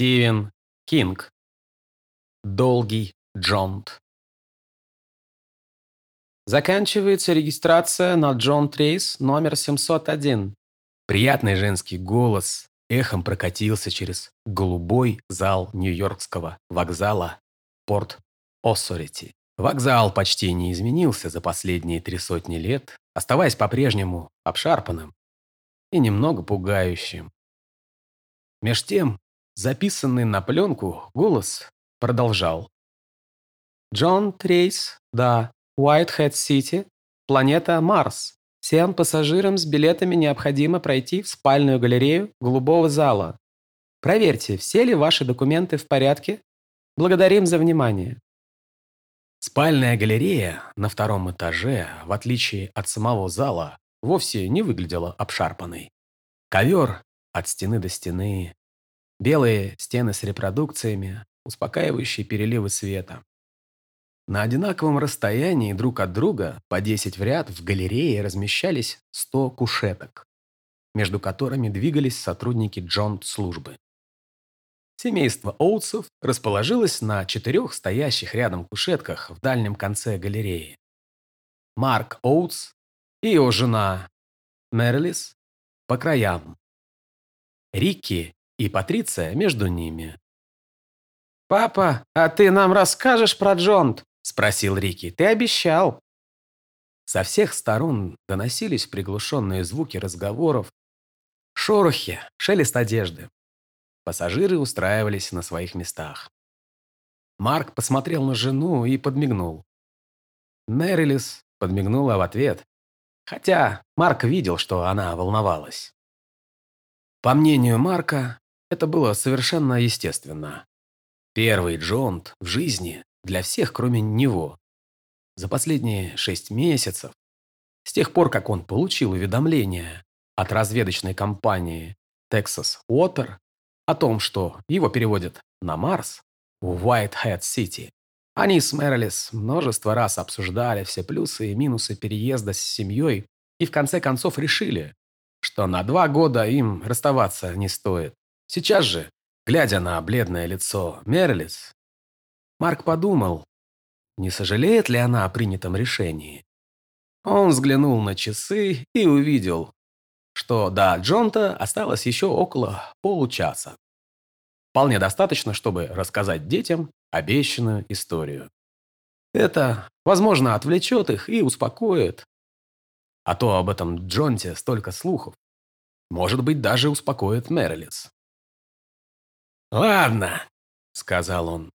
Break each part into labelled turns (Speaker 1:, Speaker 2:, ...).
Speaker 1: Стивен Кинг. Долгий Джонт. Заканчивается регистрация на Джон Трейс номер 701. Приятный женский голос эхом прокатился через голубой зал Нью-Йоркского вокзала Порт Оссорити. Вокзал почти не изменился за последние три сотни лет, оставаясь по-прежнему обшарпанным и немного пугающим. Меж тем, записанный на пленку голос продолжал. Джонт-рейс до Уайтхед-Сити, планета Марс. Всем пассажирам с билетами необходимо пройти в спальную галерею голубого зала. Проверьте, все ли ваши документы в порядке. Благодарим за внимание. Спальная галерея на втором этаже, в отличие от самого зала, вовсе не выглядела обшарпанной. Ковер от стены до стены, белые стены с репродукциями, успокаивающие переливы света. На одинаковом расстоянии друг от друга, по 10 в ряд, в галерее размещались 100 кушеток, между которыми двигались сотрудники Джонт-службы. Семейство Оутсов расположилось на четырех стоящих рядом кушетках в дальнем конце галереи. Марк Оутс и его жена Мерлис по краям. Рикки и Патриция между ними. «Папа, а ты нам расскажешь про Джонт?» – спросил Рикки. «Ты обещал». Со всех сторон доносились приглушенные звуки разговоров, шорохи, шелест одежды. Пассажиры устраивались на своих местах. Марк посмотрел на жену и подмигнул. Мэрилис подмигнула в ответ, хотя Марк видел, что она волновалась. По мнению Марка, это было совершенно естественно. Первый Джонт в жизни для всех, кроме него. За последние шесть месяцев, с тех пор, как он получил уведомление от разведочной компании Texas Water о том, что его переводят на Марс, в Уайтхед-Сити. Они с Мэрилис множество раз обсуждали все плюсы и минусы переезда с семьей и в конце концов решили, что на два года им расставаться не стоит. Сейчас же, глядя на бледное лицо Мерлис, Марк подумал, не сожалеет ли она о принятом решении. Он взглянул на часы и увидел, что до Джонта осталось еще около получаса. Вполне достаточно, чтобы рассказать детям обещанную историю. Это, возможно, отвлечет их и успокоит. А то об этом Джонте столько слухов. Может быть, даже успокоит Мерлис. «Ладно», — сказал он.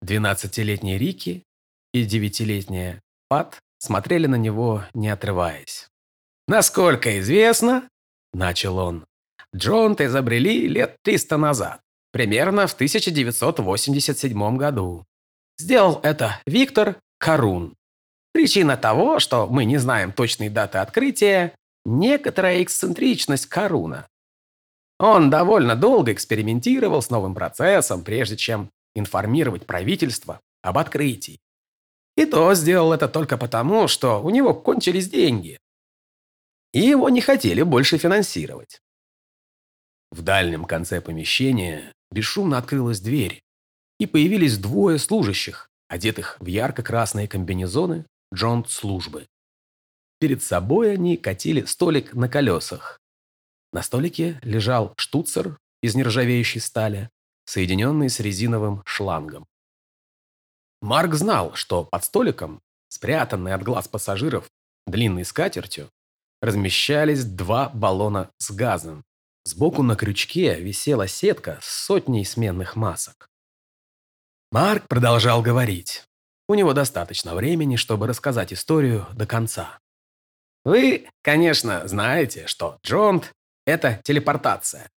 Speaker 1: Двенадцатилетний Рики и девятилетняя Пат смотрели на него, не отрываясь. «Насколько известно, — начал он, — Джонт изобрели лет триста назад, примерно в 1987 году. Сделал это Виктор Карун. Причина того, что мы не знаем точной даты открытия, некоторая эксцентричность Каруна. Он довольно долго экспериментировал с новым процессом, прежде чем информировать правительство об открытии. И то сделал это только потому, что у него кончились деньги и его не хотели больше финансировать. В дальнем конце помещения бесшумно открылась дверь, и появились двое служащих, одетых в ярко-красные комбинезоны джонт-службы. Перед собой они катили столик на колесах. На столике лежал штуцер из нержавеющей стали, соединенный с резиновым шлангом. Марк знал, что под столиком, спрятанный от глаз пассажиров длинной скатертью, размещались два баллона с газом. Сбоку на крючке висела сетка с сотней сменных масок. Марк продолжал говорить. У него достаточно времени, чтобы рассказать историю до конца. Вы, конечно, знаете, что Джонт – это телепортация.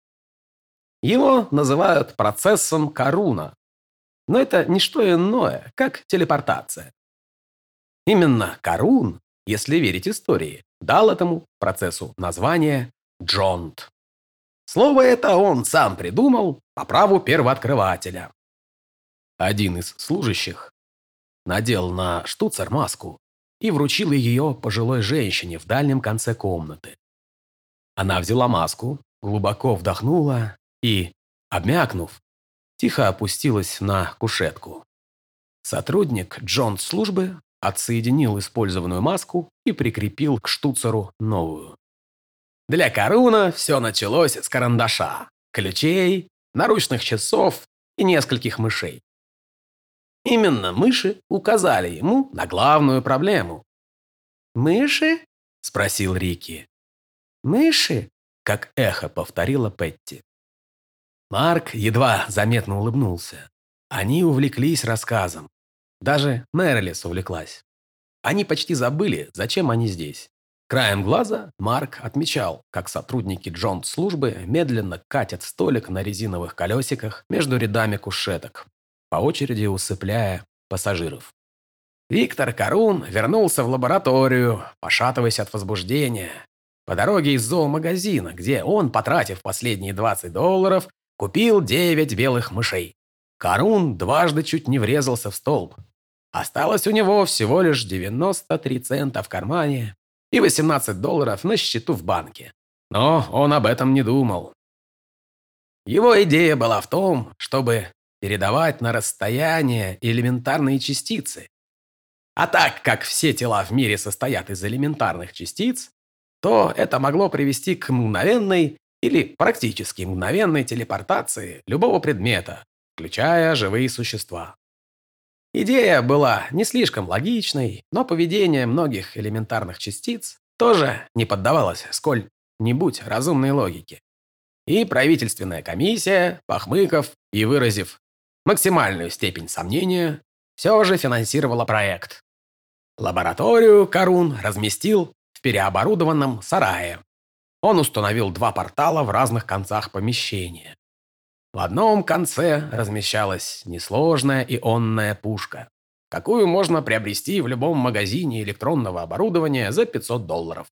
Speaker 1: Его называют процессом Каруна, но это не что иное, как телепортация. Именно Карун, если верить истории, дал этому процессу название Джонт. Слово это он сам придумал по праву первооткрывателя. Один из служащих надел на штуцер маску и вручил ее пожилой женщине в дальнем конце комнаты. Она взяла маску, глубоко вдохнула и, обмякнув, тихо опустилась на кушетку. Сотрудник Джон службы отсоединил использованную маску и прикрепил к штуцеру новую. Для Каруна все началось с карандаша, ключей, наручных часов и нескольких мышей. Именно мыши указали ему на главную проблему. «Мыши?» – спросил Рики. «Мыши?» – как эхо повторила Петти. Марк едва заметно улыбнулся. Они увлеклись рассказом. Даже Мерлис увлеклась. Они почти забыли, зачем они здесь. Краем глаза Марк отмечал, как сотрудники Джонт службы медленно катят столик на резиновых колесиках между рядами кушеток, по очереди усыпляя пассажиров. Виктор Карун вернулся в лабораторию, пошатываясь от возбуждения. По дороге из зоомагазина, где он, потратив последние 20 долларов, купил 9 белых мышей. Карун дважды чуть не врезался в столб. Осталось у него всего лишь 93 цента в кармане и 18 долларов на счету в банке. Но он об этом не думал. Его идея была в том, чтобы передавать на расстояние элементарные частицы. А так как все тела в мире состоят из элементарных частиц, то это могло привести к мгновенной или практически мгновенной телепортации любого предмета, включая живые существа. Идея была не слишком логичной, но поведение многих элементарных частиц тоже не поддавалось сколь-нибудь разумной логике. И правительственная комиссия, похмыков и выразив максимальную степень сомнения, все же финансировала проект. Лабораторию Карун разместил переоборудованном сарае. Он установил два портала в разных концах помещения. В одном конце размещалась несложная ионная пушка, какую можно приобрести в любом магазине электронного оборудования за 500 долларов.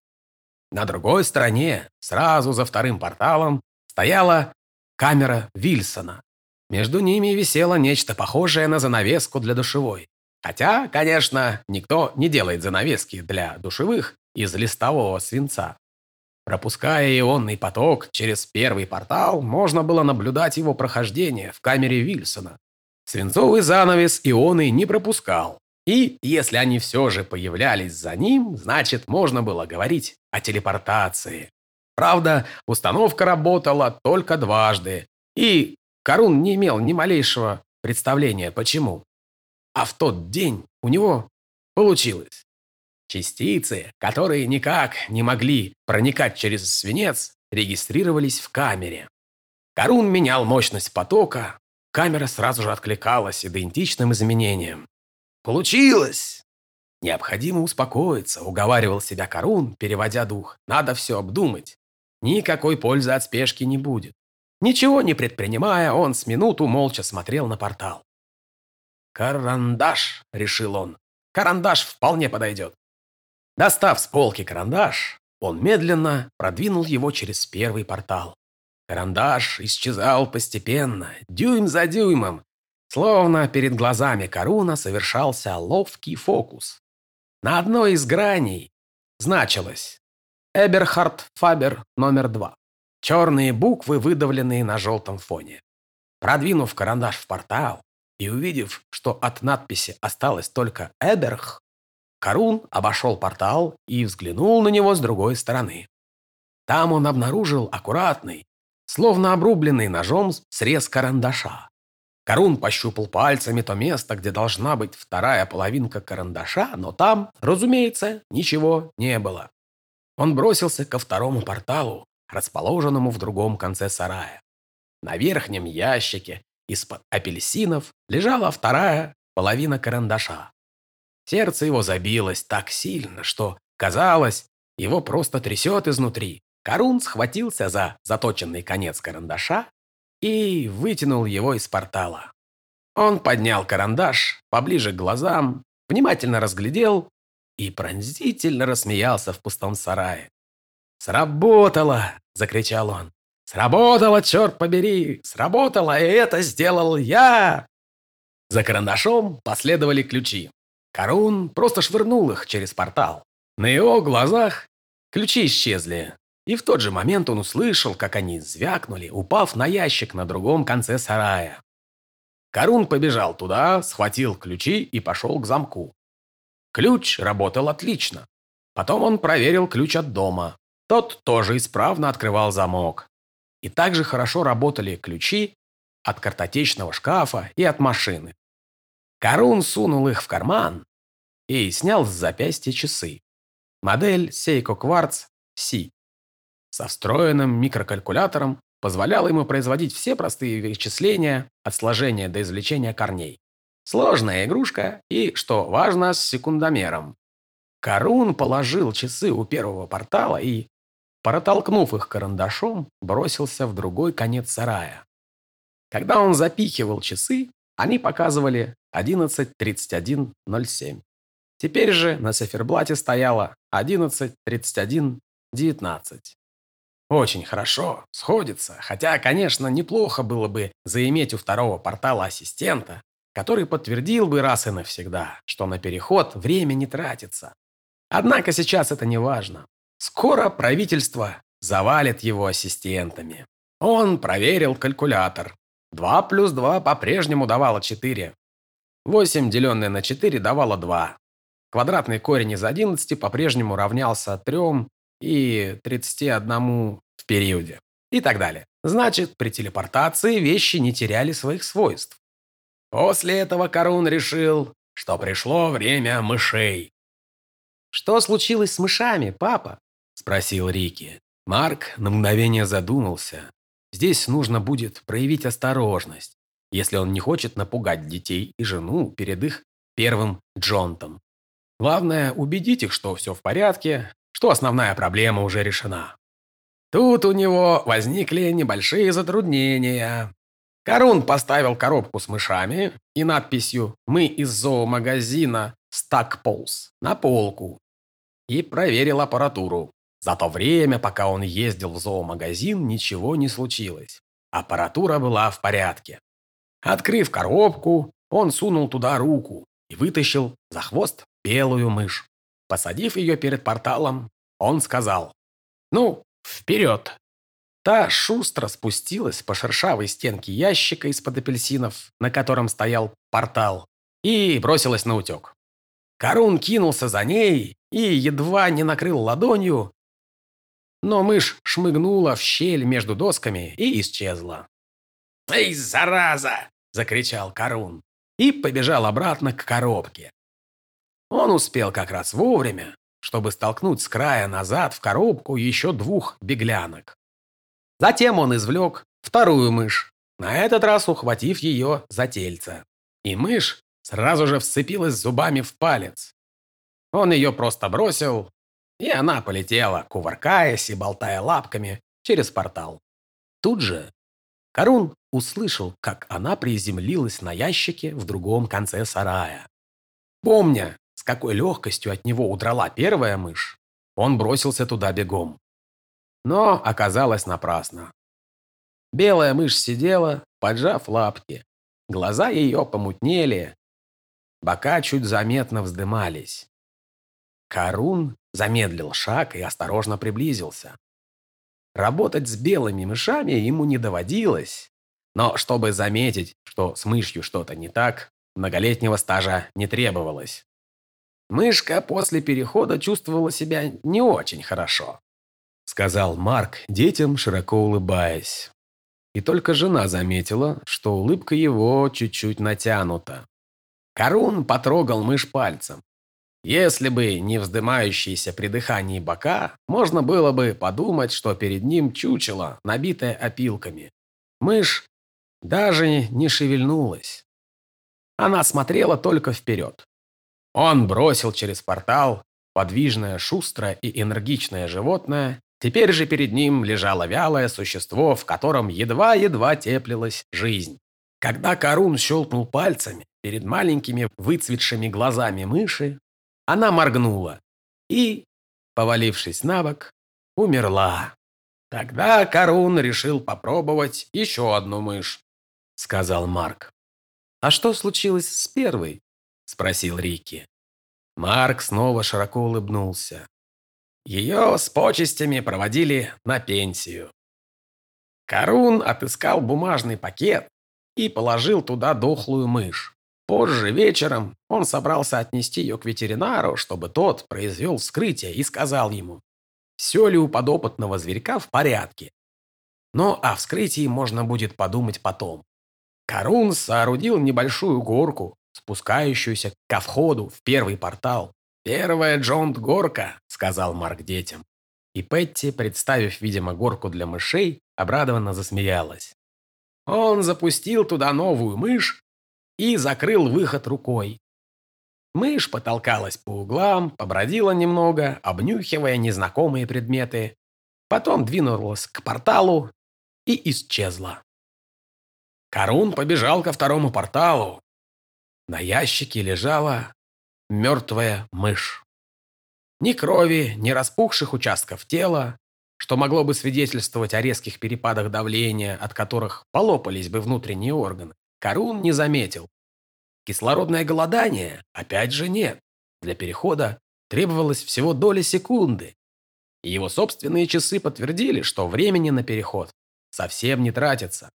Speaker 1: На другой стороне, сразу за вторым порталом, стояла камера Вильсона. Между ними висело нечто похожее на занавеску для душевой. Хотя, конечно, никто не делает занавески для душевых из листового свинца. Пропуская ионный поток через первый портал, можно было наблюдать его прохождение в камере Вильсона. Свинцовый занавес ионы не пропускал. И если они все же появлялись за ним, значит, можно было говорить о телепортации. Правда, установка работала только дважды, и Карун не имел ни малейшего представления, почему. А в тот день у него получилось. Частицы, которые никак не могли проникать через свинец, регистрировались в камере. Карун менял мощность потока, камера сразу же откликалась идентичным изменениям. «Получилось!» «Необходимо успокоиться», — уговаривал себя Карун, переводя дух. «Надо все обдумать. Никакой пользы от спешки не будет». Ничего не предпринимая, он с минуту молча смотрел на портал. «Карандаш», — решил он. «Карандаш вполне подойдет». Достав с полки карандаш, он медленно продвинул его через первый портал. Карандаш исчезал постепенно, дюйм за дюймом, словно перед глазами Каруна совершался ловкий фокус. На одной из граней значилось «Эберхард Фабер номер два». Черные буквы, выдавленные на желтом фоне. Продвинув карандаш в портал и увидев, что от надписи осталось только «Эберх», Карун обошел портал и взглянул на него с другой стороны. Там он обнаружил аккуратный, словно обрубленный ножом срез карандаша. Карун пощупал пальцами то место, где должна быть вторая половинка карандаша, но там, разумеется, ничего не было. Он бросился ко второму порталу, расположенному в другом конце сарая. На верхнем ящике из-под апельсинов лежала вторая половина карандаша. Сердце его забилось так сильно, что, казалось, его просто трясет изнутри. Карун схватился за заточенный конец карандаша и вытянул его из портала. Он поднял карандаш поближе к глазам, внимательно разглядел и пронзительно рассмеялся в пустом сарае. «Сработало!» – закричал он. «Сработало, черт побери! Сработало, и это сделал я!» За карандашом последовали ключи. Карун просто швырнул их через портал. На его глазах ключи исчезли, и в тот же момент он услышал, как они звякнули, упав на ящик на другом конце сарая. Карун побежал туда, схватил ключи и пошел к замку. Ключ работал отлично. Потом он проверил ключ от дома. Тот тоже исправно открывал замок. И также хорошо работали ключи от картотечного шкафа и от машины. Карун сунул их в карман и снял с запястья часы. Модель Seiko Quartz C со встроенным микрокалькулятором позволяла ему производить все простые вычисления от сложения до извлечения корней. Сложная игрушка и, что важно, с секундомером. Карун положил часы у первого портала и, протолкнув их карандашом, бросился в другой конец сарая. Когда он запихивал часы, они показывали 11.31.07. Теперь же на циферблате стояло 11.31.19. Очень хорошо, сходится, хотя, конечно, неплохо было бы заиметь у второго портала ассистента, который подтвердил бы раз и навсегда, что на переход время не тратится. Однако сейчас это не важно. Скоро правительство завалит его ассистентами. Он проверил калькулятор. 2 плюс 2 по-прежнему давало 4. 8, деленное на 4, давало 2. Квадратный корень из 11 по-прежнему равнялся 3 и 31 в периоде. И так далее. Значит, при телепортации вещи не теряли своих свойств. После этого Карун решил, что пришло время мышей. «Что случилось с мышами, папа?» – спросил Рики. Марк на мгновение задумался. Здесь нужно будет проявить осторожность, если он не хочет напугать детей и жену перед их первым джонтом. Главное – убедить их, что все в порядке, что основная проблема уже решена. Тут у него возникли небольшие затруднения. Карун поставил коробку с мышами и надписью «Мы из зоомагазина Стакполз» на полку и проверил аппаратуру. За то время, пока он ездил в зоомагазин, ничего не случилось. Аппаратура была в порядке. Открыв коробку, он сунул туда руку и вытащил за хвост белую мышь. Посадив ее перед порталом, он сказал «Ну, вперед!». Та шустро спустилась по шершавой стенке ящика из-под апельсинов, на котором стоял портал, и бросилась на утек. Карун кинулся за ней и едва не накрыл ладонью, но мышь шмыгнула в щель между досками и исчезла. «Эй, зараза!» – закричал Карун и побежал обратно к коробке. Он успел как раз вовремя, чтобы столкнуть с края назад в коробку еще двух беглянок. Затем он извлек вторую мышь, на этот раз ухватив ее за тельце. И мышь сразу же вцепилась зубами в палец. Он ее просто бросил, и она полетела, кувыркаясь и болтая лапками через портал. Тут же Карун услышал, как она приземлилась на ящике в другом конце сарая. Помня, с какой легкостью от него удрала первая мышь, он бросился туда бегом. Но оказалось напрасно. Белая мышь сидела, поджав лапки. Глаза ее помутнели, бока чуть заметно вздымались. Карун замедлил шаг и осторожно приблизился. Работать с белыми мышами ему не доводилось, но чтобы заметить, что с мышью что-то не так, многолетнего стажа не требовалось. Мышка после перехода чувствовала себя не очень хорошо, сказал Марк детям, широко улыбаясь. И только жена заметила, что улыбка его чуть-чуть натянута. Карун потрогал мышь пальцем. Если бы не вздымающиеся при дыхании бока, можно было бы подумать, что перед ним чучело, набитое опилками. Мышь даже не шевельнулась. Она смотрела только вперед. Он бросил через портал подвижное, шустрое и энергичное животное. Теперь же перед ним лежало вялое существо, в котором едва-едва теплилась жизнь. Когда Карун щелкнул пальцами перед маленькими выцветшими глазами мыши, она моргнула и, повалившись на бок, умерла. Тогда Карун решил попробовать еще одну мышь, сказал Марк. А что случилось с первой? – спросил Рики. Марк снова широко улыбнулся. Ее с почестями проводили на пенсию. Карун отыскал бумажный пакет, и положил туда дохлую мышь. Позже вечером он собрался отнести ее к ветеринару, чтобы тот произвел вскрытие и сказал ему, все ли у подопытного зверька в порядке. Но о вскрытии можно будет подумать потом. Карун соорудил небольшую горку, спускающуюся ко входу в первый портал. «Первая Джонт-горка», — сказал Марк детям. И Петти, представив, видимо, горку для мышей, обрадованно засмеялась. Он запустил туда новую мышь и закрыл выход рукой. Мышь потолкалась по углам, побродила немного, обнюхивая незнакомые предметы. Потом двинулась к порталу и исчезла. Карун побежал ко второму порталу. На ящике лежала мертвая мышь. Ни крови, ни распухших участков тела, что могло бы свидетельствовать о резких перепадах давления, от которых полопались бы внутренние органы, Карун не заметил. Кислородное голодание опять же нет. Для перехода требовалось всего доля секунды. И его собственные часы подтвердили, что времени на переход совсем не тратится.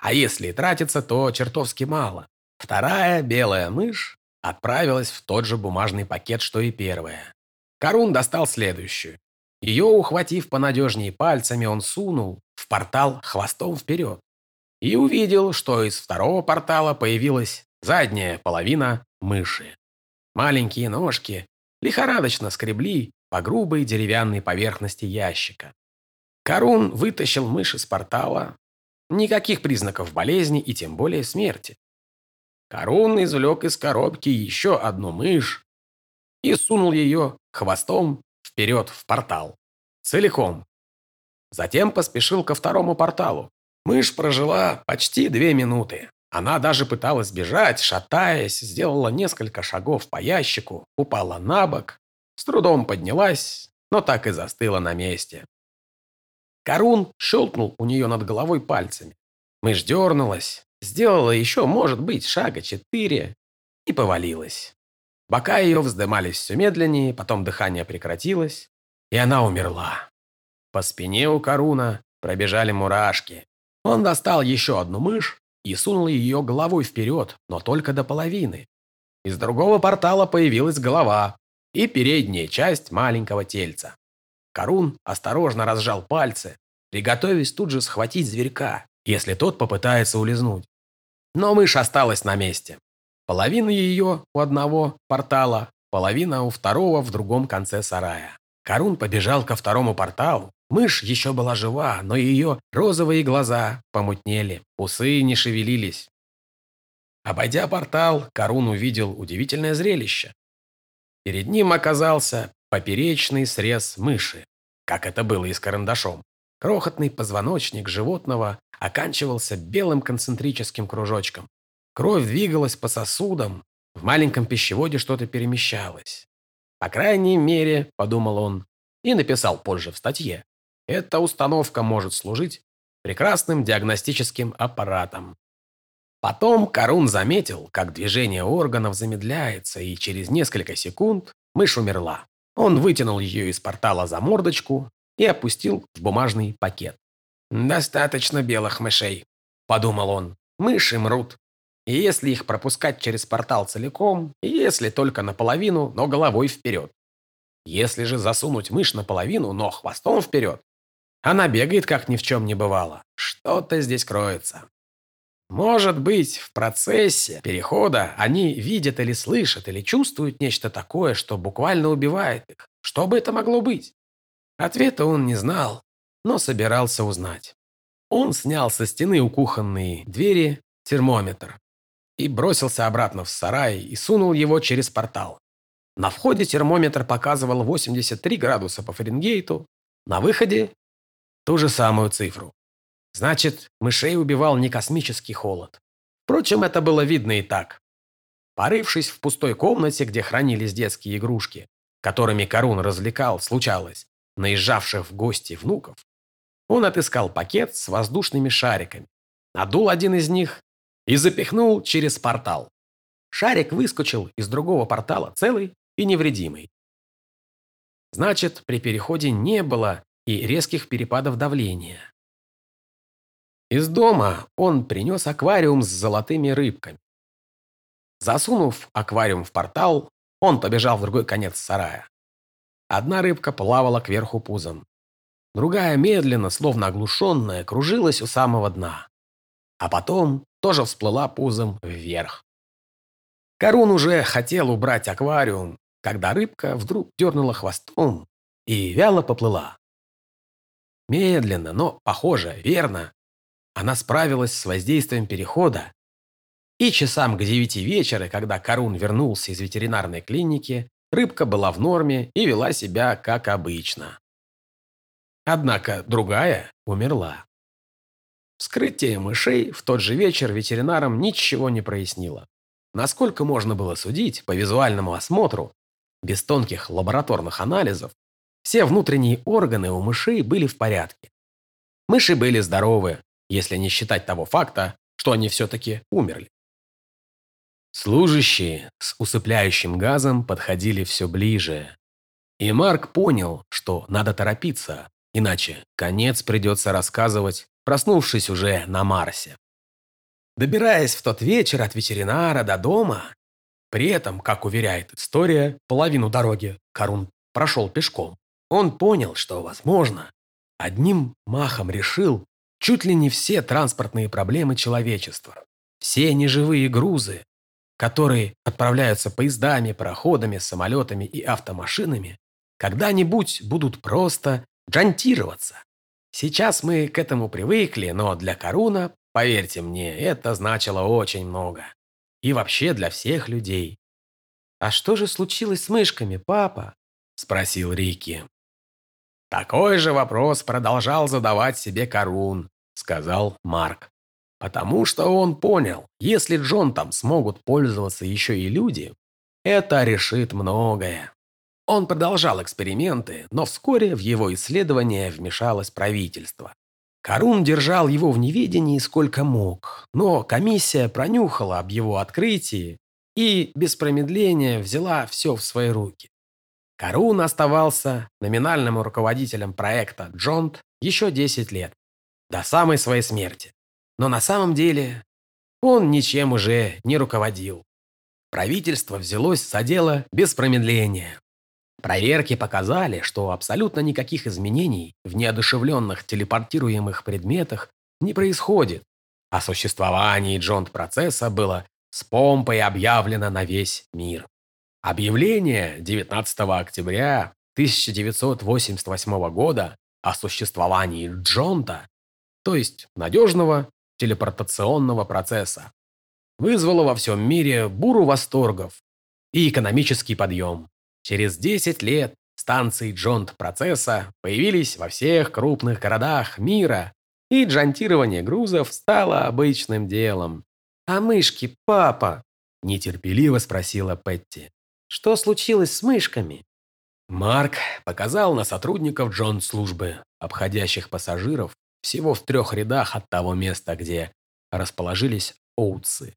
Speaker 1: А если и тратится, то чертовски мало. Вторая белая мышь отправилась в тот же бумажный пакет, что и первая. Карун достал следующую. Ее, ухватив понадежнее пальцами, он сунул в портал хвостом вперед. И увидел, что из второго портала появилась задняя половина мыши. Маленькие ножки лихорадочно скребли по грубой деревянной поверхности ящика. Карун вытащил мышь из портала. Никаких признаков болезни и тем более смерти. Карун извлек из коробки еще одну мышь и сунул ее хвостом вперед в портал. Целиком. Затем поспешил ко второму порталу. Мышь прожила почти две минуты. Она даже пыталась бежать, шатаясь, сделала несколько шагов по ящику, упала на бок, с трудом поднялась, но так и застыла на месте. Карун щелкнул у нее над головой пальцами. Мышь дернулась, сделала еще, может быть, шага четыре и повалилась. Бока ее вздымались все медленнее, потом дыхание прекратилось, и она умерла. По спине у Каруна пробежали мурашки. Он достал еще одну мышь и сунул ее головой вперед, но только до половины. Из другого портала появилась голова и передняя часть маленького тельца. Карун осторожно разжал пальцы, приготовясь тут же схватить зверька, если тот попытается улизнуть. Но мышь осталась на месте. Половина ее у одного портала, половина у второго в другом конце сарая. Карун побежал ко второму порталу. Мышь еще была жива, но ее розовые глаза помутнели, усы не шевелились. Обойдя портал, Карун увидел удивительное зрелище. Перед ним оказался поперечный срез мыши, как это было и с карандашом. Крохотный позвоночник животного оканчивался белым концентрическим кружочком. Кровь двигалась по сосудам, в маленьком пищеводе что-то перемещалось. По крайней мере, подумал он, и написал позже в статье, эта установка может служить прекрасным диагностическим аппаратом. Потом Карун заметил, как движение органов замедляется, и через несколько секунд мышь умерла. Он вытянул ее из портала за мордочку и опустил в бумажный пакет. «Достаточно белых мышей», – подумал он. «Мыши мрут. И если их пропускать через портал целиком, если только наполовину, но головой вперед. Если же засунуть мышь наполовину, но хвостом вперед, она бегает, как ни в чем не бывало. Что-то здесь кроется. Может быть, в процессе перехода они видят или слышат, или чувствуют нечто такое, что буквально убивает их. Что бы это могло быть? Ответа он не знал, но собирался узнать. Он снял со стены у кухонной двери термометр и бросился обратно в сарай и сунул его через портал. На входе термометр показывал 83 градуса по Фаренгейту, на выходе ту же самую цифру. Значит, мышей убивал не космический холод. Впрочем, это было видно и так. Порывшись в пустой комнате, где хранились детские игрушки, которыми Карун развлекал, случалось, наезжавших в гости внуков, он отыскал пакет с воздушными шариками, надул один из них и запихнул через портал. Шарик выскочил из другого портала целый и невредимый. Значит, при переходе не было и резких перепадов давления. Из дома он принес аквариум с золотыми рыбками. Засунув аквариум в портал, он побежал в другой конец сарая. Одна рыбка плавала кверху пузом. Другая медленно, словно оглушенная, кружилась у самого дна. А потом тоже всплыла пузом вверх. Корун уже хотел убрать аквариум, когда рыбка вдруг дернула хвостом и вяло поплыла. Медленно, но, похоже, верно, она справилась с воздействием перехода, и часам к девяти вечера, когда Корун вернулся из ветеринарной клиники, рыбка была в норме и вела себя как обычно. Однако другая умерла. Вскрытие мышей в тот же вечер ветеринарам ничего не прояснило. Насколько можно было судить по визуальному осмотру, без тонких лабораторных анализов, все внутренние органы у мышей были в порядке. Мыши были здоровы, если не считать того факта, что они все-таки умерли. Служащие с усыпляющим газом подходили все ближе. И Марк понял, что надо торопиться, иначе конец придется рассказывать, проснувшись уже на Марсе. Добираясь в тот вечер от ветеринара до дома, при этом, как уверяет история, половину дороги Карун прошел пешком, он понял, что, возможно, одним махом решил чуть ли не все транспортные проблемы человечества. Все неживые грузы, которые отправляются поездами, пароходами, самолетами и автомашинами, когда-нибудь будут просто джантироваться. Сейчас мы к этому привыкли, но для Коруна, поверьте мне, это значило очень много. И вообще для всех людей. «А что же случилось с мышками, папа?» – спросил Рики. «Такой же вопрос продолжал задавать себе Корун», – сказал Марк. Потому что он понял, если Джон там смогут пользоваться еще и люди, это решит многое. Он продолжал эксперименты, но вскоре в его исследование вмешалось правительство. Карун держал его в неведении сколько мог, но комиссия пронюхала об его открытии и без промедления взяла все в свои руки. Карун оставался номинальным руководителем проекта «Джонт» еще 10 лет, до самой своей смерти. Но на самом деле он ничем уже не руководил. Правительство взялось за дело без промедления. Проверки показали, что абсолютно никаких изменений в неодушевленных телепортируемых предметах не происходит. О существовании Джонт-процесса было с помпой объявлено на весь мир. Объявление 19 октября 1988 года о существовании Джонта, то есть надежного телепортационного процесса. Вызвало во всем мире буру восторгов и экономический подъем. Через 10 лет станции джонт-процесса появились во всех крупных городах мира, и джантирование грузов стало обычным делом. «А мышки, папа?» – нетерпеливо спросила Петти. «Что случилось с мышками?» Марк показал на сотрудников джонт-службы, обходящих пассажиров всего в трех рядах от того места, где расположились оутсы.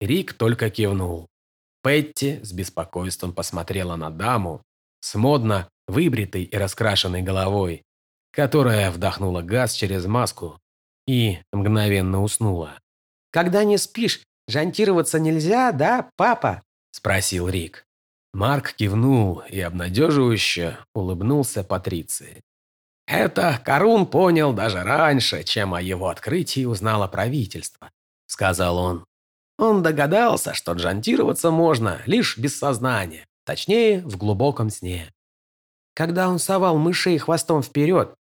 Speaker 1: Рик только кивнул. Петти с беспокойством посмотрела на даму с модно выбритой и раскрашенной головой, которая вдохнула газ через маску и мгновенно уснула. «Когда не спишь, жантироваться нельзя, да, папа?» – спросил Рик. Марк кивнул и обнадеживающе улыбнулся Патриции. Это Карун понял даже раньше, чем о его открытии узнало правительство, сказал он. Он догадался, что джантироваться можно лишь без сознания, точнее, в глубоком сне. Когда он совал мышей хвостом вперед,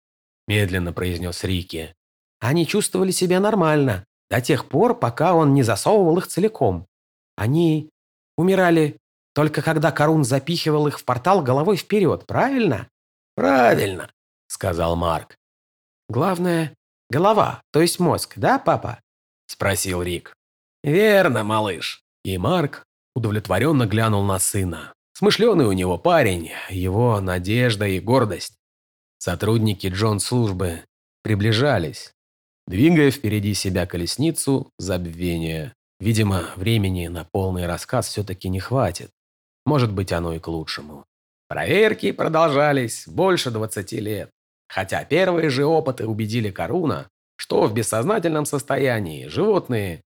Speaker 1: медленно произнес Рики, они чувствовали себя нормально до тех пор, пока он не засовывал их целиком. Они умирали только когда Карун запихивал их в портал головой вперед, правильно? Правильно, сказал Марк. «Главное — голова, то есть мозг, да, папа?» — спросил Рик. «Верно, малыш». И Марк удовлетворенно глянул на сына. Смышленый у него парень, его надежда и гордость. Сотрудники Джон-службы приближались, двигая впереди себя колесницу забвения. Видимо, времени на полный рассказ все-таки не хватит. Может быть, оно и к лучшему. Проверки продолжались больше 20 лет. Хотя первые же опыты убедили Каруна, что в бессознательном состоянии животные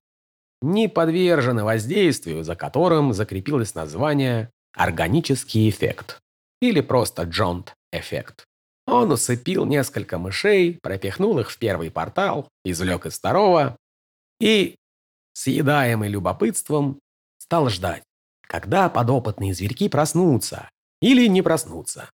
Speaker 1: не подвержены воздействию, за которым закрепилось название «органический эффект» или просто «джонт-эффект». Он усыпил несколько мышей, пропихнул их в первый портал, извлек из второго и, съедаемый любопытством, стал ждать, когда подопытные зверьки проснутся или не проснутся.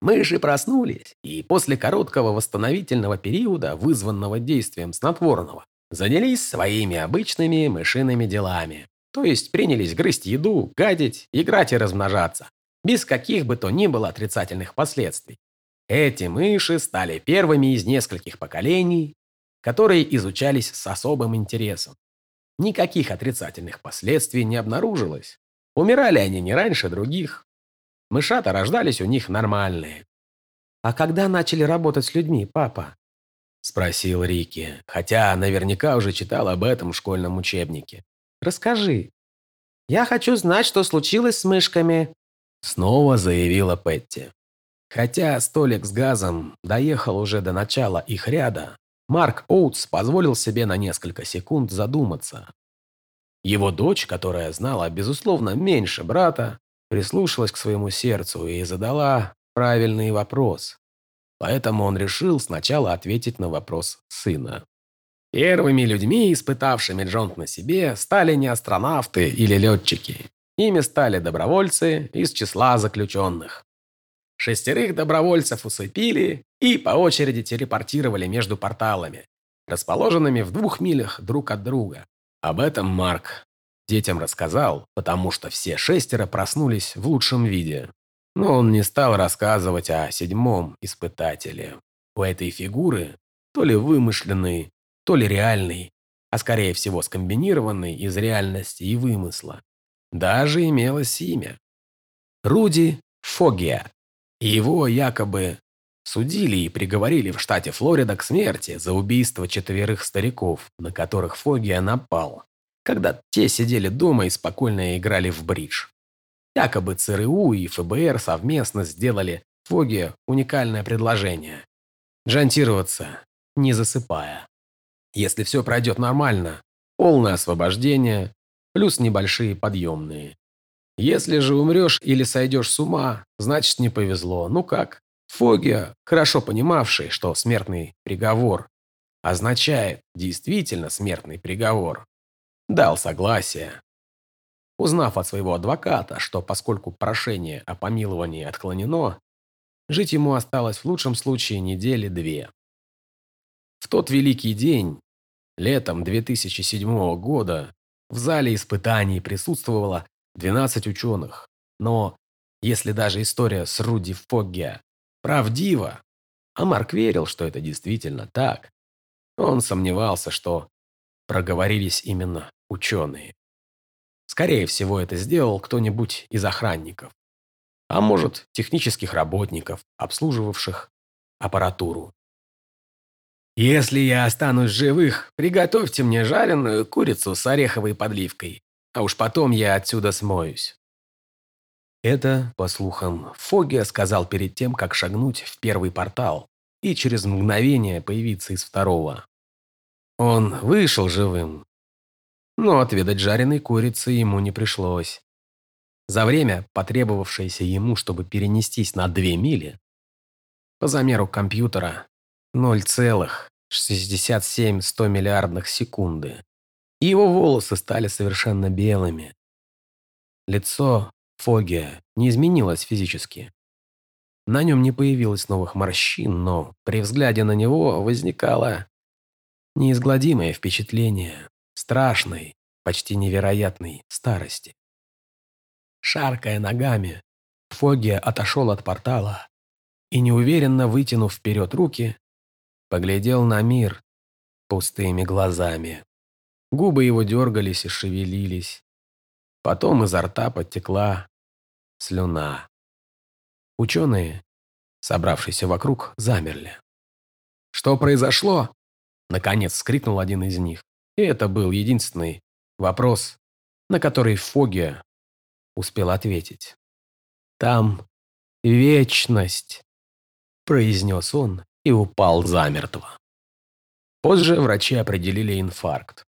Speaker 1: Мыши проснулись, и после короткого восстановительного периода, вызванного действием снотворного, занялись своими обычными мышиными делами. То есть принялись грызть еду, гадить, играть и размножаться, без каких бы то ни было отрицательных последствий. Эти мыши стали первыми из нескольких поколений, которые изучались с особым интересом. Никаких отрицательных последствий не обнаружилось. Умирали они не раньше других. Мышата рождались у них нормальные. «А когда начали работать с людьми, папа?» Спросил Рики, хотя наверняка уже читал об этом в школьном учебнике. «Расскажи. Я хочу знать, что случилось с мышками», снова заявила Петти. Хотя столик с газом доехал уже до начала их ряда, Марк Оутс позволил себе на несколько секунд задуматься. Его дочь, которая знала, безусловно, меньше брата, прислушалась к своему сердцу и задала правильный вопрос. Поэтому он решил сначала ответить на вопрос сына. Первыми людьми, испытавшими Джонт на себе, стали не астронавты или летчики. Ими стали добровольцы из числа заключенных. Шестерых добровольцев усыпили и по очереди телепортировали между порталами, расположенными в двух милях друг от друга. Об этом Марк детям рассказал, потому что все шестеро проснулись в лучшем виде. Но он не стал рассказывать о седьмом испытателе. У этой фигуры, то ли вымышленной, то ли реальной, а скорее всего скомбинированной из реальности и вымысла, даже имелось имя. Руди Фогия. Его якобы судили и приговорили в штате Флорида к смерти за убийство четверых стариков, на которых Фогия напал, когда те сидели дома и спокойно играли в бридж. Якобы ЦРУ и ФБР совместно сделали Фогия уникальное предложение – джантироваться, не засыпая. Если все пройдет нормально, полное освобождение, плюс небольшие подъемные. Если же умрешь или сойдешь с ума, значит не повезло. Ну как? Фогия, хорошо понимавший, что смертный приговор означает действительно смертный приговор, дал согласие. Узнав от своего адвоката, что поскольку прошение о помиловании отклонено, жить ему осталось в лучшем случае недели две. В тот великий день, летом 2007 года, в зале испытаний присутствовало 12 ученых. Но если даже история с Руди Фоггия правдива, а Марк верил, что это действительно так, он сомневался, что проговорились именно ученые. Скорее всего, это сделал кто-нибудь из охранников. А может, технических работников, обслуживавших аппаратуру. «Если я останусь живых, приготовьте мне жареную курицу с ореховой подливкой а уж потом я отсюда смоюсь. Это, по слухам, Фогия сказал перед тем, как шагнуть в первый портал и через мгновение появиться из второго. Он вышел живым, но отведать жареной курицы ему не пришлось. За время, потребовавшееся ему, чтобы перенестись на две мили, по замеру компьютера 0,67 миллиардных секунды, его волосы стали совершенно белыми. Лицо Фогия не изменилось физически. На нем не появилось новых морщин, но при взгляде на него возникало неизгладимое впечатление страшной, почти невероятной старости. Шаркая ногами, Фогия отошел от портала и, неуверенно вытянув вперед руки, поглядел на мир пустыми глазами. Губы его дергались и шевелились. Потом изо рта подтекла слюна. Ученые, собравшиеся вокруг, замерли. «Что произошло?» Наконец вскрикнул один из них. И это был единственный вопрос, на который Фогия успел ответить. «Там вечность», – произнес он и упал замертво. Позже врачи определили инфаркт.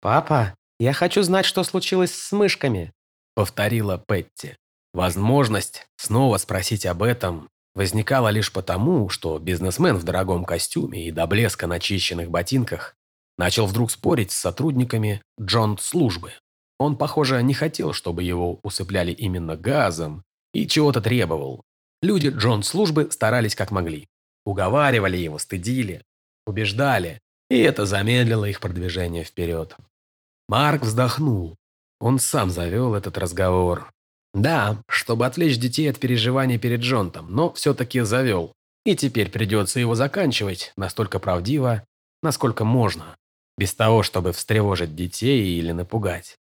Speaker 2: «Папа, я хочу знать, что случилось с мышками», —
Speaker 1: повторила Петти. Возможность снова спросить об этом возникала лишь потому, что бизнесмен в дорогом костюме и до блеска начищенных ботинках начал вдруг спорить с сотрудниками Джонт-службы. Он, похоже, не хотел, чтобы его усыпляли именно газом и чего-то требовал. Люди Джонт-службы старались как могли. Уговаривали его, стыдили, убеждали, и это замедлило их продвижение вперед. Марк вздохнул. Он сам завел этот разговор. Да, чтобы отвлечь детей от переживаний перед Джонтом, но все-таки завел. И теперь придется его заканчивать настолько правдиво, насколько можно, без того, чтобы встревожить детей или напугать.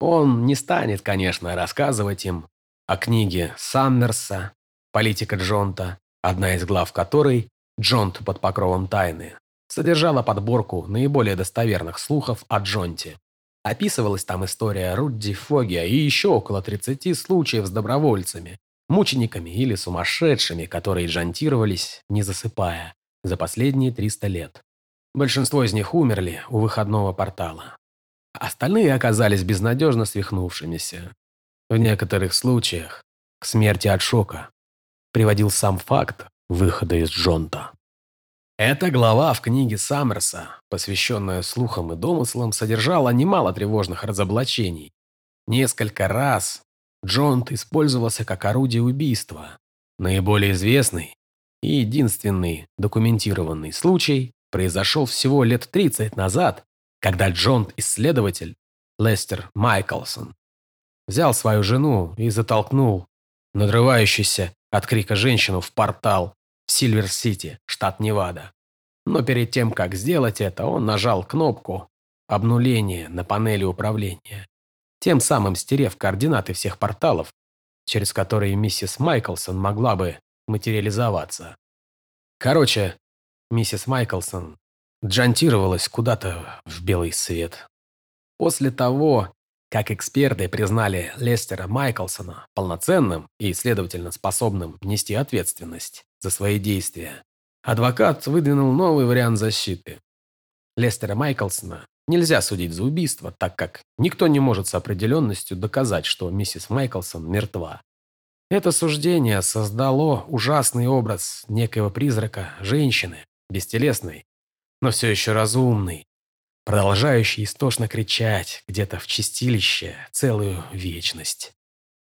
Speaker 1: Он не станет, конечно, рассказывать им о книге Саммерса «Политика Джонта», одна из глав которой «Джонт под покровом тайны», содержала подборку наиболее достоверных слухов о Джонте. Описывалась там история Рудди Фогия и еще около 30 случаев с добровольцами, мучениками или сумасшедшими, которые джантировались, не засыпая, за последние 300 лет. Большинство из них умерли у выходного портала. Остальные оказались безнадежно свихнувшимися. В некоторых случаях к смерти от шока приводил сам факт выхода из Джонта. Эта глава в книге Саммерса, посвященная слухам и домыслам, содержала немало тревожных разоблачений. Несколько раз Джонт использовался как орудие убийства. Наиболее известный и единственный документированный случай произошел всего лет 30 назад, когда Джонт-исследователь Лестер Майклсон взял свою жену и затолкнул надрывающуюся от крика женщину в портал в Сильвер-Сити, штат Невада. Но перед тем, как сделать это, он нажал кнопку обнуления на панели управления, тем самым стерев координаты всех порталов, через которые миссис Майклсон могла бы материализоваться. Короче, миссис Майклсон джантировалась куда-то в белый свет. После того, как эксперты признали Лестера Майклсона полноценным и, следовательно, способным нести ответственность за свои действия, адвокат выдвинул новый вариант защиты. Лестера Майклсона нельзя судить за убийство, так как никто не может с определенностью доказать, что миссис Майклсон мертва. Это суждение создало ужасный образ некоего призрака, женщины, бестелесной, но все еще разумной, продолжающий истошно кричать где-то в чистилище целую вечность.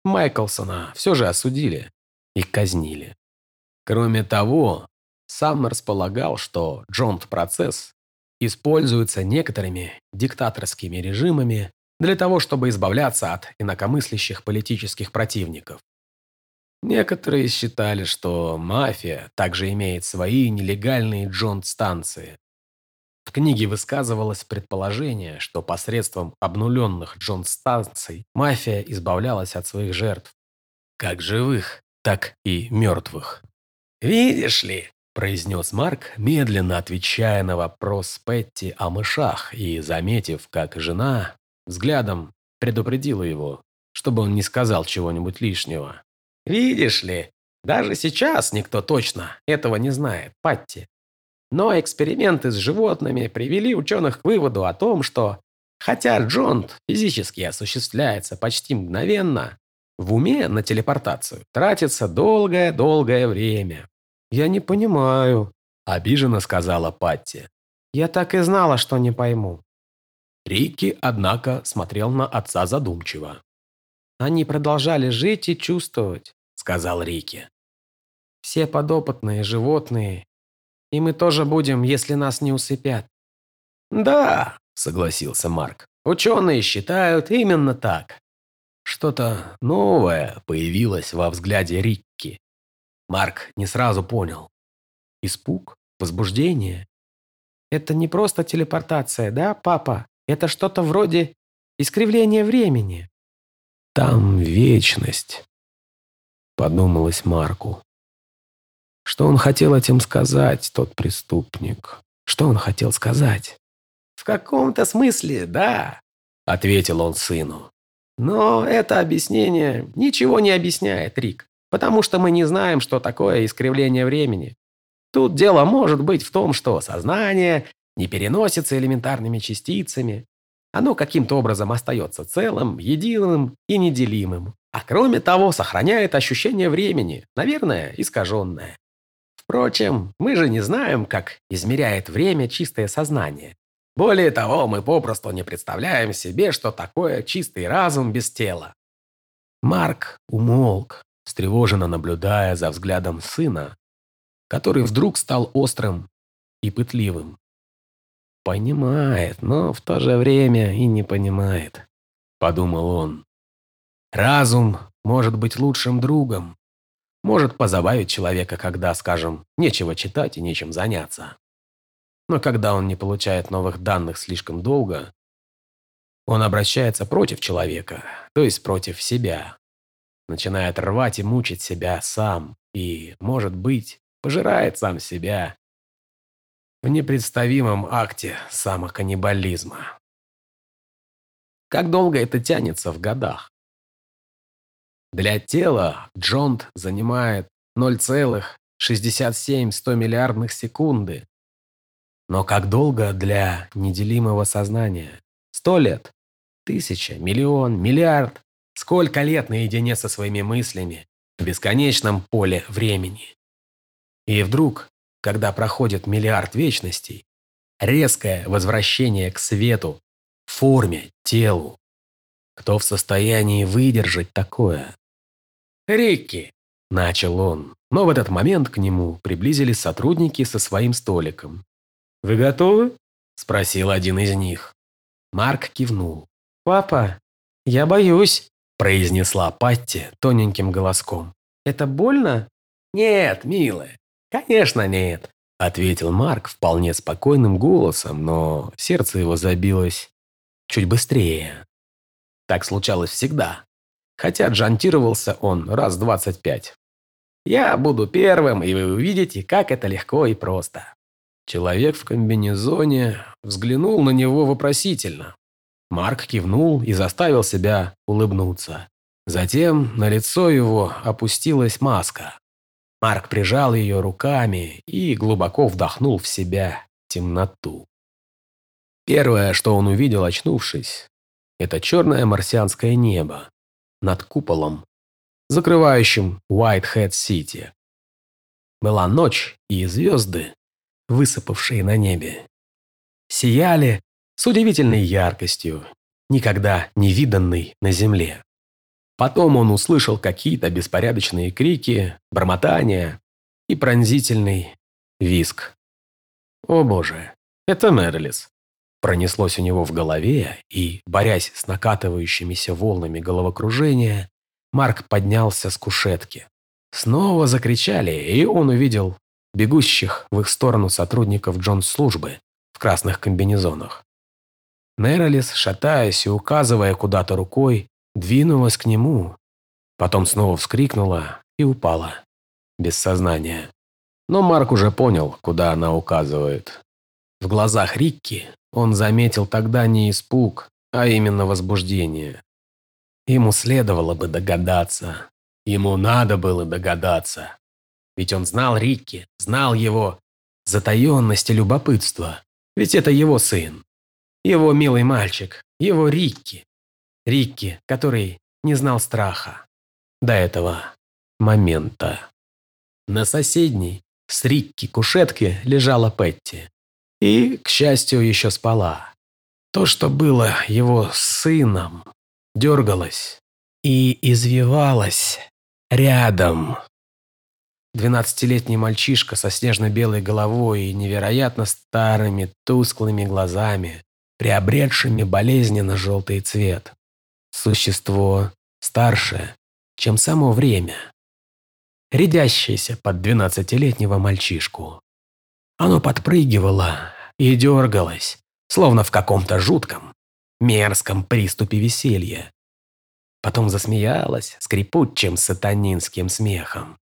Speaker 1: Майклсона все же осудили и казнили. Кроме того, сам располагал, что Джонт-процесс используется некоторыми диктаторскими режимами для того, чтобы избавляться от инакомыслящих политических противников. Некоторые считали, что мафия также имеет свои нелегальные джонт-станции, в книге высказывалось предположение, что посредством обнуленных Джон-станций мафия избавлялась от своих жертв, как живых, так и мертвых. «Видишь ли», – произнес Марк, медленно отвечая на вопрос Петти о мышах и заметив, как жена взглядом предупредила его, чтобы он не сказал чего-нибудь лишнего. «Видишь ли, даже сейчас никто точно этого не знает, Патти. Но эксперименты с животными привели ученых к выводу о том, что, хотя джонт физически осуществляется почти мгновенно, в уме на телепортацию тратится долгое-долгое время. «Я не понимаю», – обиженно сказала Патти. «Я так и знала, что не пойму». Рикки, однако, смотрел на отца задумчиво. «Они продолжали жить и чувствовать», – сказал Рикки. «Все подопытные животные и мы тоже будем, если нас не усыпят». «Да», — согласился Марк. «Ученые считают именно так». Что-то новое появилось во взгляде Рикки. Марк не сразу понял. Испуг? Возбуждение? Это не просто телепортация, да, папа? Это что-то вроде искривления времени. Там вечность, подумалось Марку. Что он хотел этим сказать, тот преступник? Что он хотел сказать? «В каком-то смысле, да», — ответил он сыну. «Но это объяснение ничего не объясняет, Рик, потому что мы не знаем, что такое искривление времени. Тут дело может быть в том, что сознание не переносится элементарными частицами. Оно каким-то образом остается целым, единым и неделимым. А кроме того, сохраняет ощущение времени, наверное, искаженное. Впрочем, мы же не знаем, как измеряет время чистое сознание. Более того, мы попросту не представляем себе, что такое чистый разум без тела. Марк умолк, встревоженно наблюдая за взглядом сына, который вдруг стал острым и пытливым. «Понимает, но в то же время и не понимает», — подумал он. «Разум может быть лучшим другом, может позабавить человека, когда, скажем, нечего читать и нечем заняться. Но когда он не получает новых данных слишком долго, он обращается против человека, то есть против себя. Начинает рвать и мучить себя сам и, может быть, пожирает сам себя в непредставимом акте самоканнибализма. Как долго это тянется в годах? Для тела джонт занимает 0,67 миллиардных секунды. Но как долго для неделимого сознания? Сто лет? Тысяча? Миллион? Миллиард? Сколько лет наедине со своими мыслями в бесконечном поле времени? И вдруг, когда проходит миллиард вечностей, резкое возвращение к свету, форме, телу. Кто в состоянии выдержать такое? «Рикки!» – начал он, но в этот момент к нему приблизились сотрудники со своим столиком. «Вы готовы?» – спросил один из них. Марк кивнул.
Speaker 2: «Папа, я боюсь», –
Speaker 1: произнесла Патти тоненьким голоском.
Speaker 2: «Это больно?»
Speaker 1: «Нет, милая, конечно нет», – ответил Марк вполне спокойным голосом, но сердце его забилось чуть быстрее. Так случалось всегда, хотя джантировался он раз двадцать пять. «Я буду первым, и вы увидите, как это легко и просто». Человек в комбинезоне взглянул на него вопросительно. Марк кивнул и заставил себя улыбнуться. Затем на лицо его опустилась маска. Марк прижал ее руками и глубоко вдохнул в себя темноту. Первое, что он увидел, очнувшись, это черное марсианское небо над куполом, закрывающим Уайтхед-Сити. Была ночь, и звезды, высыпавшие на небе, сияли с удивительной яркостью, никогда не виданной на земле. Потом он услышал какие-то беспорядочные крики, бормотания и пронзительный виск. «О боже, это Мерлис!» Пронеслось у него в голове, и, борясь с накатывающимися волнами головокружения, Марк поднялся с кушетки. Снова закричали, и он увидел бегущих в их сторону сотрудников Джонс-службы в красных комбинезонах. Неролис, шатаясь и указывая куда-то рукой, двинулась к нему. Потом снова вскрикнула и упала. Без сознания. Но Марк уже понял, куда она указывает. В глазах Рикки он заметил тогда не испуг, а именно возбуждение. Ему следовало бы догадаться. Ему надо было догадаться. Ведь он знал Рикки, знал его затаенность и любопытство. Ведь это его сын. Его милый мальчик, его Рикки. Рикки, который не знал страха. До этого момента. На соседней, с Рикки кушетке лежала Петти. И, к счастью, еще спала. То, что было его сыном, дергалось и извивалось рядом. Двенадцатилетний мальчишка со снежно-белой головой и невероятно старыми тусклыми глазами приобретшими болезненно желтый цвет. Существо старшее, чем само время, рядящееся под двенадцатилетнего мальчишку. Оно подпрыгивало и дергалось, словно в каком-то жутком, мерзком приступе веселья. Потом засмеялось скрипучим сатанинским смехом.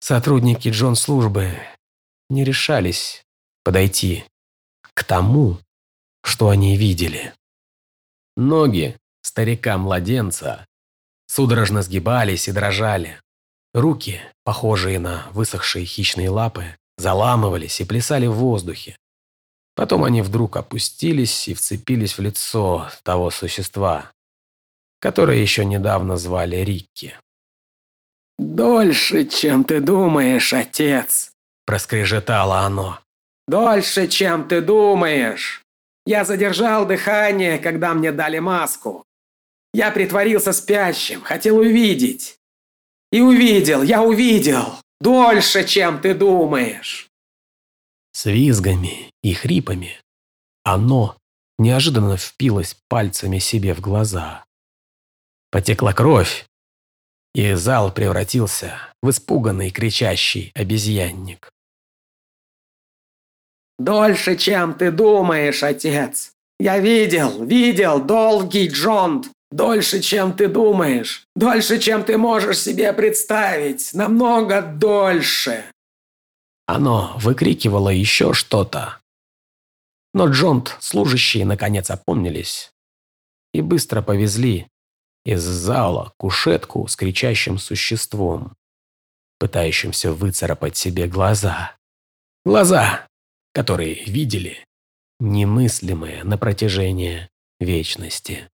Speaker 1: Сотрудники Джон-службы не решались подойти к тому, что они видели. Ноги старика-младенца судорожно сгибались и дрожали. Руки, похожие на высохшие хищные лапы, заламывались и плясали в воздухе. Потом они вдруг опустились и вцепились в лицо того существа, которое еще недавно звали Рикки.
Speaker 3: «Дольше, чем ты думаешь, отец!»
Speaker 1: – проскрежетало оно.
Speaker 3: «Дольше, чем ты думаешь! Я задержал дыхание, когда мне дали маску. Я притворился спящим, хотел увидеть. И увидел, я увидел! Дольше, чем ты думаешь!»
Speaker 1: С визгами и хрипами оно неожиданно впилось пальцами себе в глаза. Потекла кровь, и зал превратился в испуганный кричащий обезьянник.
Speaker 3: «Дольше, чем ты думаешь, отец! Я видел, видел долгий джонт! Дольше, чем ты думаешь! Дольше, чем ты можешь себе представить! Намного дольше!»
Speaker 1: Оно выкрикивало еще что-то. Но Джонт, служащие, наконец опомнились и быстро повезли из зала кушетку с кричащим существом, пытающимся выцарапать себе глаза. Глаза, которые видели немыслимое на протяжении вечности.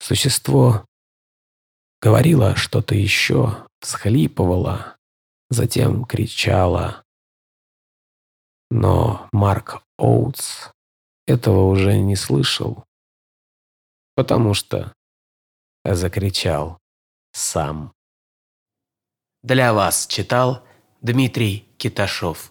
Speaker 1: Существо говорило что-то еще, всхлипывало, затем кричало. Но Марк Оутс этого уже не слышал, потому что закричал сам.
Speaker 2: Для вас читал Дмитрий Киташов.